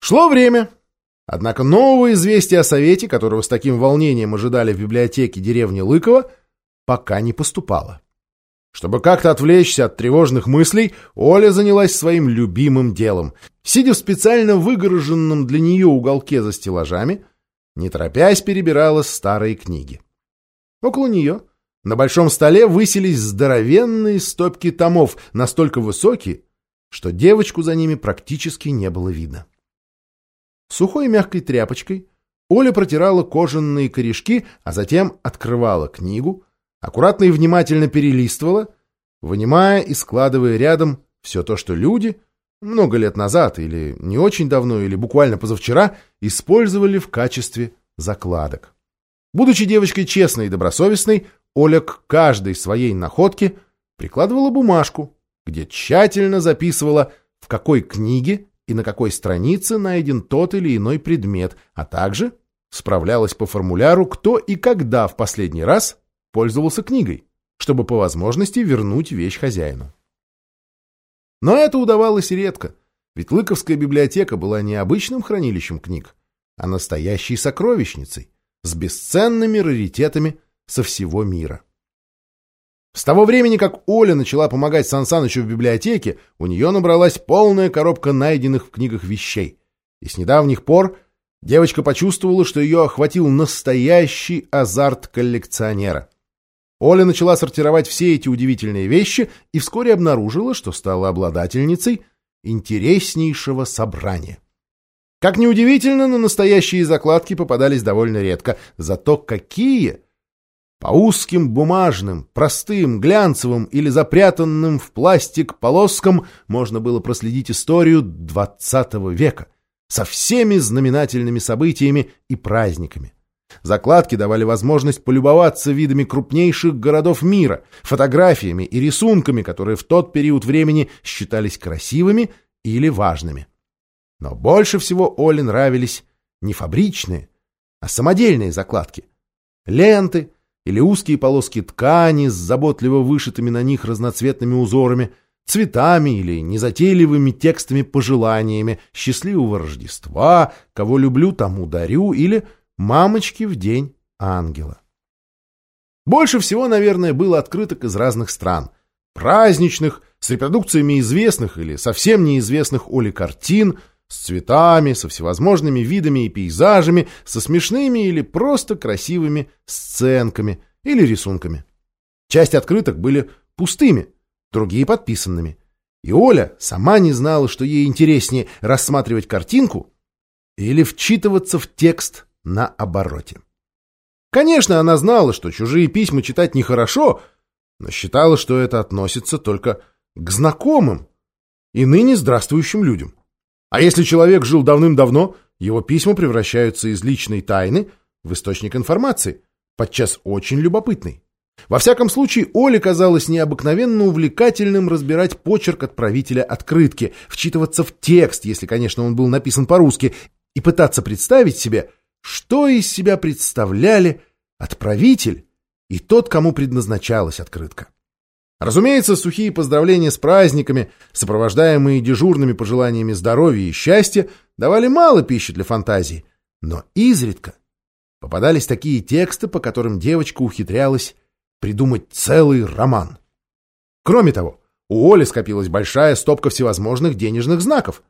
Шло время. Однако нового известия о совете, которого с таким волнением ожидали в библиотеке деревни Лыково, пока не поступало. Чтобы как-то отвлечься от тревожных мыслей, Оля занялась своим любимым делом. Сидя в специально выгороженном для нее уголке за стеллажами, не торопясь перебирала старые книги. Около нее на большом столе высились здоровенные стопки томов, настолько высокие, что девочку за ними практически не было видно. Сухой мягкой тряпочкой Оля протирала кожаные корешки, а затем открывала книгу, аккуратно и внимательно перелистывала, вынимая и складывая рядом все то, что люди много лет назад или не очень давно, или буквально позавчера использовали в качестве закладок. Будучи девочкой честной и добросовестной, Оля к каждой своей находке прикладывала бумажку, где тщательно записывала, в какой книге и на какой странице найден тот или иной предмет, а также справлялась по формуляру, кто и когда в последний раз пользовался книгой, чтобы по возможности вернуть вещь хозяину. Но это удавалось редко, ведь Лыковская библиотека была не обычным хранилищем книг, а настоящей сокровищницей с бесценными раритетами со всего мира. С того времени, как Оля начала помогать Сан Санычу в библиотеке, у нее набралась полная коробка найденных в книгах вещей. И с недавних пор девочка почувствовала, что ее охватил настоящий азарт коллекционера. Оля начала сортировать все эти удивительные вещи и вскоре обнаружила, что стала обладательницей интереснейшего собрания. Как неудивительно, на настоящие закладки попадались довольно редко, зато какие! По узким бумажным, простым, глянцевым или запрятанным в пластик полоскам можно было проследить историю XX века со всеми знаменательными событиями и праздниками. Закладки давали возможность полюбоваться видами крупнейших городов мира, фотографиями и рисунками, которые в тот период времени считались красивыми или важными. Но больше всего Оле нравились не фабричные, а самодельные закладки. Ленты, или узкие полоски ткани с заботливо вышитыми на них разноцветными узорами, цветами или незатейливыми текстами-пожеланиями «Счастливого Рождества», «Кого люблю, тому дарю» или «Мамочки в день ангела». Больше всего, наверное, было открыток из разных стран. Праздничных, с репродукциями известных или совсем неизвестных Оли картин – с цветами, со всевозможными видами и пейзажами, со смешными или просто красивыми сценками или рисунками. Часть открыток были пустыми, другие подписанными. И Оля сама не знала, что ей интереснее рассматривать картинку или вчитываться в текст на обороте. Конечно, она знала, что чужие письма читать нехорошо, но считала, что это относится только к знакомым и ныне здравствующим людям. А если человек жил давным-давно, его письма превращаются из личной тайны в источник информации, подчас очень любопытный. Во всяком случае, Оле казалось необыкновенно увлекательным разбирать почерк отправителя открытки, вчитываться в текст, если, конечно, он был написан по-русски, и пытаться представить себе, что из себя представляли отправитель и тот, кому предназначалась открытка. Разумеется, сухие поздравления с праздниками, сопровождаемые дежурными пожеланиями здоровья и счастья, давали мало пищи для фантазии, но изредка попадались такие тексты, по которым девочка ухитрялась придумать целый роман. Кроме того, у Оли скопилась большая стопка всевозможных денежных знаков.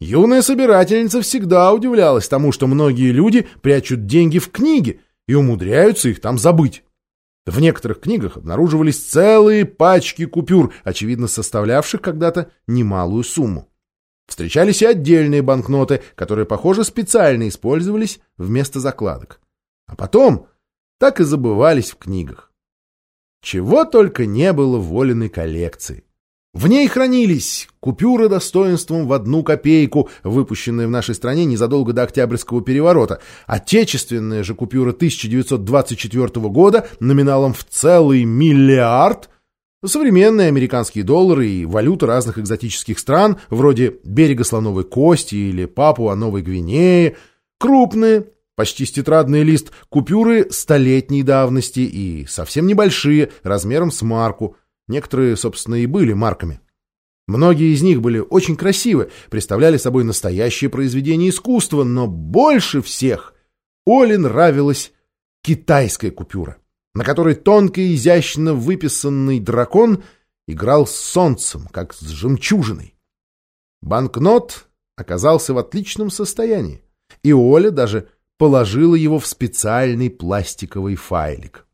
Юная собирательница всегда удивлялась тому, что многие люди прячут деньги в книге и умудряются их там забыть. В некоторых книгах обнаруживались целые пачки купюр, очевидно составлявших когда-то немалую сумму. Встречались и отдельные банкноты, которые, похоже, специально использовались вместо закладок. А потом так и забывались в книгах. Чего только не было в Волиной коллекции. В ней хранились купюры достоинством в одну копейку, выпущенные в нашей стране незадолго до Октябрьского переворота, отечественные же купюры 1924 года номиналом в целый миллиард, современные американские доллары и валюты разных экзотических стран, вроде берега Слоновой Кости или Папуа Новой Гвинеи, крупные, почти с тетрадный лист, купюры столетней давности и совсем небольшие, размером с марку – Некоторые, собственно, и были марками. Многие из них были очень красивы, представляли собой настоящее произведение искусства, но больше всех Оле нравилась китайская купюра, на которой тонко и изящно выписанный дракон играл с солнцем, как с жемчужиной. Банкнот оказался в отличном состоянии, и Оля даже положила его в специальный пластиковый файлик.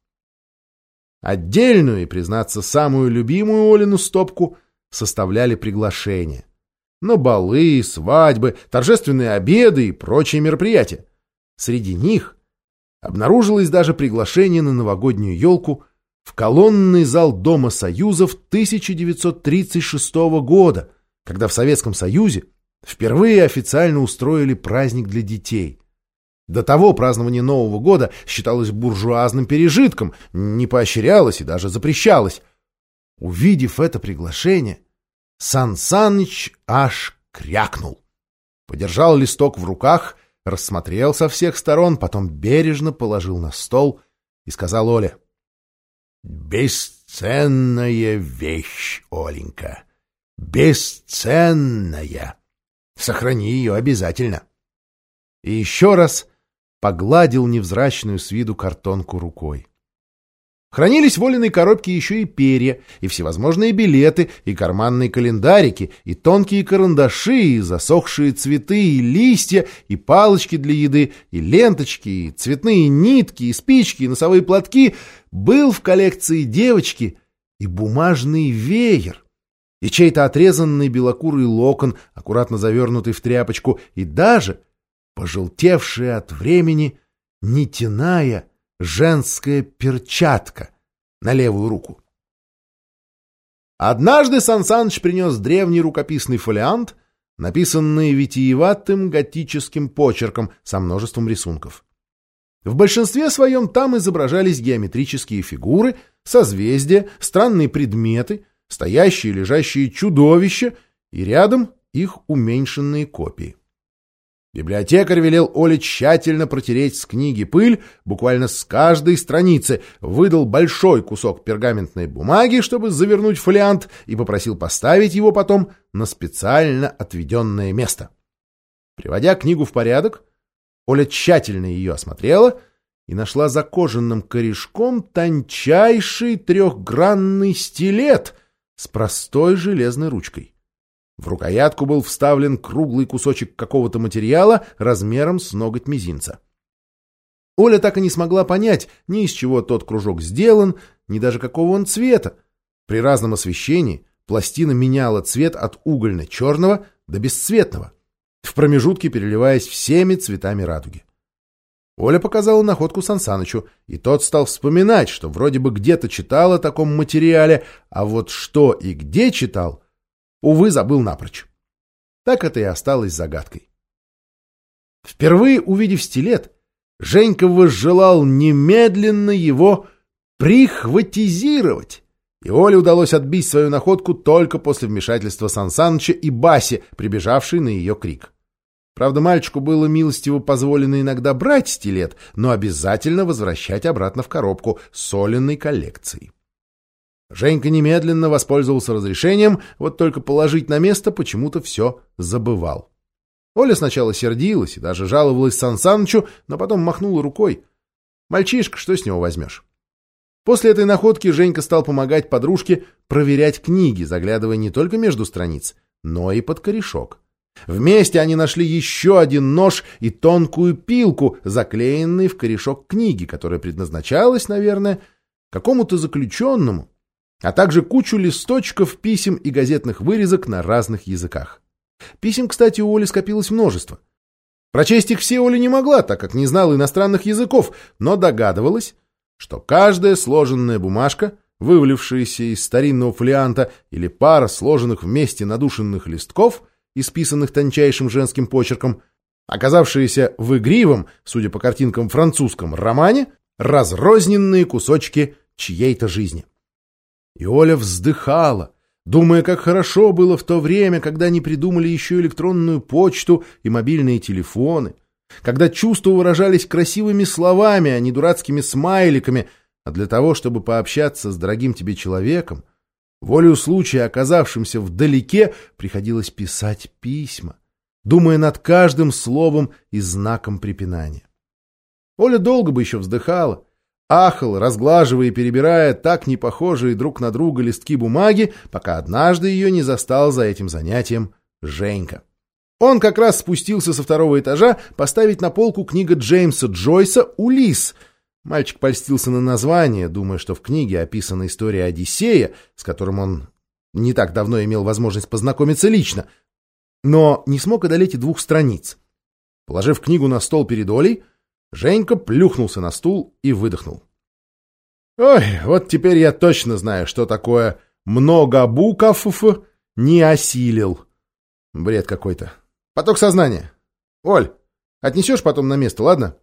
Отдельную и, признаться, самую любимую Олину стопку составляли приглашения. На балы, свадьбы, торжественные обеды и прочие мероприятия. Среди них обнаружилось даже приглашение на новогоднюю елку в колонный зал Дома Союзов 1936 года, когда в Советском Союзе впервые официально устроили праздник для детей. До того празднование Нового года считалось буржуазным пережитком, не поощрялось и даже запрещалось. Увидев это приглашение, Сан Саныч аж крякнул. Подержал листок в руках, рассмотрел со всех сторон, потом бережно положил на стол и сказал Оле. «Бесценная вещь, Оленька, бесценная. Сохрани ее обязательно». И еще раз погладил невзрачную с виду картонку рукой. Хранились в Олиной коробке еще и перья, и всевозможные билеты, и карманные календарики, и тонкие карандаши, и засохшие цветы, и листья, и палочки для еды, и ленточки, и цветные нитки, и спички, и носовые платки. Был в коллекции девочки и бумажный веер, и чей-то отрезанный белокурый локон, аккуратно завернутый в тряпочку, и даже пожелтевшая от времени нитяная женская перчатка на левую руку. Однажды Сан Саныч принес древний рукописный фолиант, написанный витиеватым готическим почерком со множеством рисунков. В большинстве своем там изображались геометрические фигуры, созвездия, странные предметы, стоящие и лежащие чудовища и рядом их уменьшенные копии. Библиотекарь велел Оле тщательно протереть с книги пыль, буквально с каждой страницы, выдал большой кусок пергаментной бумаги, чтобы завернуть фолиант, и попросил поставить его потом на специально отведенное место. Приводя книгу в порядок, Оля тщательно ее осмотрела и нашла за кожаным корешком тончайший трехгранный стилет с простой железной ручкой. В рукоятку был вставлен круглый кусочек какого-то материала размером с ноготь мизинца. Оля так и не смогла понять, ни из чего тот кружок сделан, ни даже какого он цвета. При разном освещении пластина меняла цвет от угольно-черного до бесцветного, в промежутке переливаясь всеми цветами радуги. Оля показала находку Сансанычу, и тот стал вспоминать, что вроде бы где-то читал о таком материале, а вот что и где читал — Увы, забыл напрочь. Так это и осталось загадкой. Впервые увидев стилет, Женька возжелал немедленно его прихватизировать. И Оле удалось отбить свою находку только после вмешательства Сансаныча и Баси, прибежавшей на ее крик. Правда, мальчику было милостиво позволено иногда брать стилет, но обязательно возвращать обратно в коробку с соленой коллекцией. Женька немедленно воспользовался разрешением, вот только положить на место почему-то все забывал. Оля сначала сердилась и даже жаловалась Сан Санычу, но потом махнула рукой. Мальчишка, что с него возьмешь? После этой находки Женька стал помогать подружке проверять книги, заглядывая не только между страниц, но и под корешок. Вместе они нашли еще один нож и тонкую пилку, заклеенные в корешок книги, которая предназначалась, наверное, какому-то заключенному, а также кучу листочков, писем и газетных вырезок на разных языках. Писем, кстати, у Оли скопилось множество. Прочесть их все Оля не могла, так как не знала иностранных языков, но догадывалась, что каждая сложенная бумажка, вывалившаяся из старинного фолианта или пара сложенных вместе надушенных листков, исписанных тончайшим женским почерком, оказавшиеся в игривом, судя по картинкам французском романе, разрозненные кусочки чьей-то жизни. И Оля вздыхала, думая, как хорошо было в то время, когда они придумали еще электронную почту и мобильные телефоны, когда чувства выражались красивыми словами, а не дурацкими смайликами, а для того, чтобы пообщаться с дорогим тебе человеком, Волею случая, оказавшимся вдалеке, приходилось писать письма, думая над каждым словом и знаком препинания. Оля долго бы еще вздыхала, ахала, разглаживая и перебирая так непохожие друг на друга листки бумаги, пока однажды ее не застал за этим занятием Женька. Он как раз спустился со второго этажа поставить на полку книга Джеймса Джойса «Улис». Мальчик польстился на название, думая, что в книге описана история Одиссея, с которым он не так давно имел возможность познакомиться лично, но не смог одолеть и двух страниц. Положив книгу на стол перед Олей, Женька плюхнулся на стул и выдохнул. «Ой, вот теперь я точно знаю, что такое «много букв не осилил». Бред какой-то. Поток сознания. Оль, отнесешь потом на место, ладно?»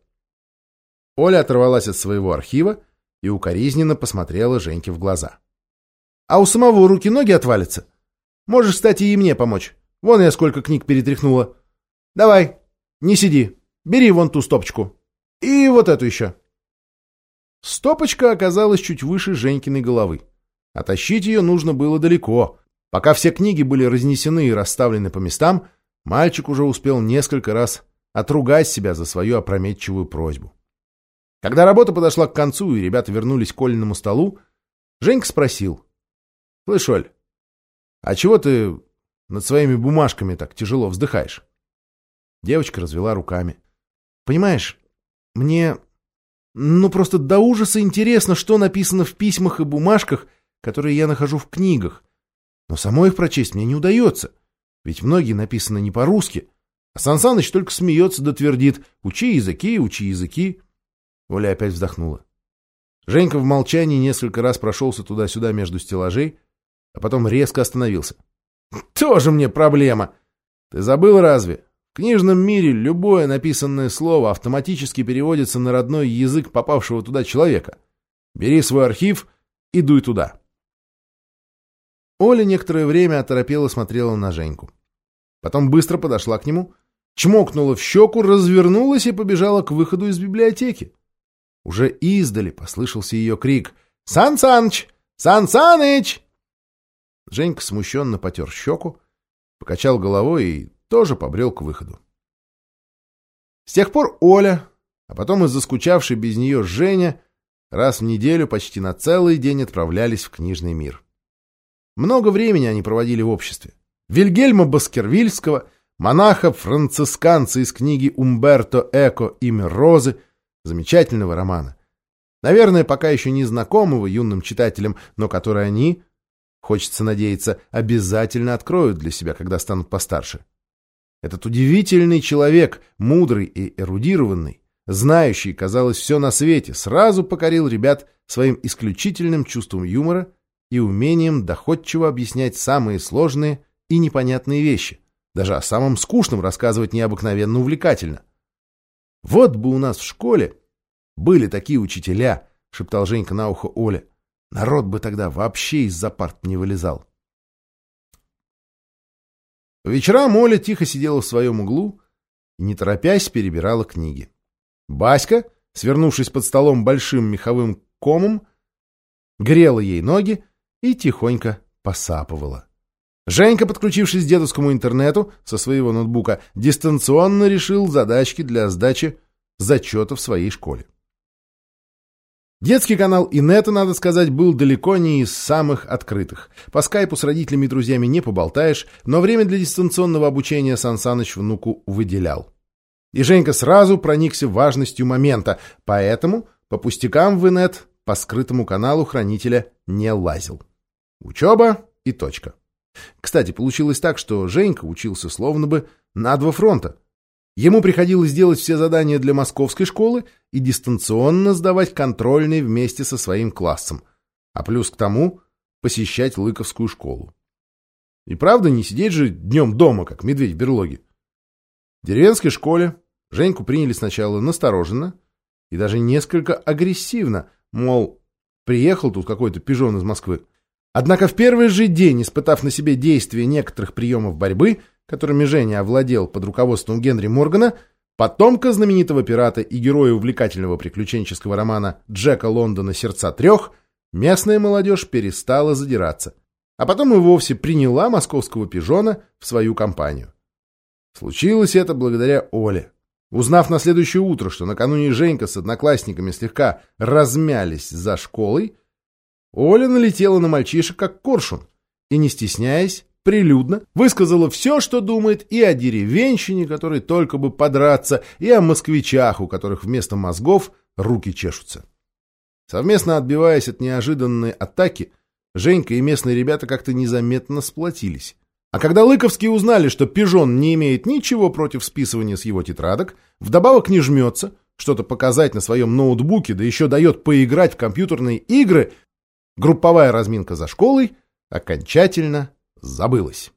Оля оторвалась от своего архива и укоризненно посмотрела Женьке в глаза. «А у самого руки-ноги отвалятся? Можешь, кстати, и мне помочь. Вон я сколько книг перетряхнула. Давай, не сиди, бери вон ту стопочку». И вот эту еще. Стопочка оказалась чуть выше Женькиной головы. А тащить ее нужно было далеко. Пока все книги были разнесены и расставлены по местам, мальчик уже успел несколько раз отругать себя за свою опрометчивую просьбу. Когда работа подошла к концу и ребята вернулись к Олиному столу, Женька спросил. — Слышь, Оль, а чего ты над своими бумажками так тяжело вздыхаешь? Девочка развела руками. — Понимаешь, мне... Ну, просто до ужаса интересно, что написано в письмах и бумажках, которые я нахожу в книгах. Но самой их прочесть мне не удается, ведь многие написаны не по-русски. А Сан Саныч только смеется да твердит «Учи языки, учи языки». Оля опять вздохнула. Женька в молчании несколько раз прошелся туда-сюда между стеллажей, а потом резко остановился. «Тоже мне проблема! Ты забыл разве? В книжном мире любое написанное слово автоматически переводится на родной язык попавшего туда человека. Бери свой архив и дуй туда. Оля некоторое время оторопела смотрела на Женьку. Потом быстро подошла к нему, чмокнула в щеку, развернулась и побежала к выходу из библиотеки. Уже издали послышался ее крик «Сан Саныч! Сан Саныч!» Женька смущенно потер щеку, покачал головой и тоже побрел к выходу. С тех пор Оля, а потом и заскучавший без нее Женя, раз в неделю почти на целый день отправлялись в книжный мир. Много времени они проводили в обществе. Вильгельма Баскервильского, монаха-францисканца из книги Умберто Эко «Имя Розы», замечательного романа. Наверное, пока еще не знакомого юным читателям, но который они, хочется надеяться, обязательно откроют для себя, когда станут постарше. Этот удивительный человек, мудрый и эрудированный, знающий, казалось, все на свете, сразу покорил ребят своим исключительным чувством юмора и умением доходчиво объяснять самые сложные и непонятные вещи. Даже о самом скучном рассказывать необыкновенно увлекательно. «Вот бы у нас в школе были такие учителя», — шептал Женька на ухо Оле. «Народ бы тогда вообще из-за парт не вылезал». По вечерам Оля тихо сидела в своем углу и, не торопясь, перебирала книги. Баська, свернувшись под столом большим меховым комом, грела ей ноги и тихонько посапывала. Женька, подключившись к дедовскому интернету со своего ноутбука, дистанционно решил задачки для сдачи зачета в своей школе. Детский канал Инета, надо сказать, был далеко не из самых открытых. По скайпу с родителями и друзьями не поболтаешь, но время для дистанционного обучения Сан Саныч внуку выделял. И Женька сразу проникся важностью момента, поэтому по пустякам в Инет по скрытому каналу хранителя не лазил. Учеба и точка. Кстати, получилось так, что Женька учился словно бы на два фронта. Ему приходилось делать все задания для московской школы и дистанционно сдавать контрольные вместе со своим классом, а плюс к тому посещать Лыковскую школу. И правда, не сидеть же днем дома, как медведь в берлоге. В деревенской школе Женьку приняли сначала настороженно и даже несколько агрессивно, мол, приехал тут какой-то пижон из Москвы. Однако в первый же день, испытав на себе действие некоторых приемов борьбы, которыми Женя овладел под руководством Генри Моргана, потомка знаменитого пирата и героя увлекательного приключенческого романа Джека Лондона «Сердца трех», местная молодежь перестала задираться а потом и вовсе приняла московского пижона в свою компанию. Случилось это благодаря Оле. Узнав на следующее утро, что накануне Женька с одноклассниками слегка размялись за школой, Оля налетела на мальчишек как коршун и, не стесняясь, прилюдно высказала все, что думает и о деревенщине, которой только бы подраться, и о москвичах, у которых вместо мозгов руки чешутся. Совместно отбиваясь от неожиданной атаки, Женька и местные ребята как-то незаметно сплотились. А когда Лыковские узнали, что Пижон не имеет ничего против списывания с его тетрадок, вдобавок не жмется, что-то показать на своем ноутбуке, да еще дает поиграть в компьютерные игры, групповая разминка за школой окончательно забылась.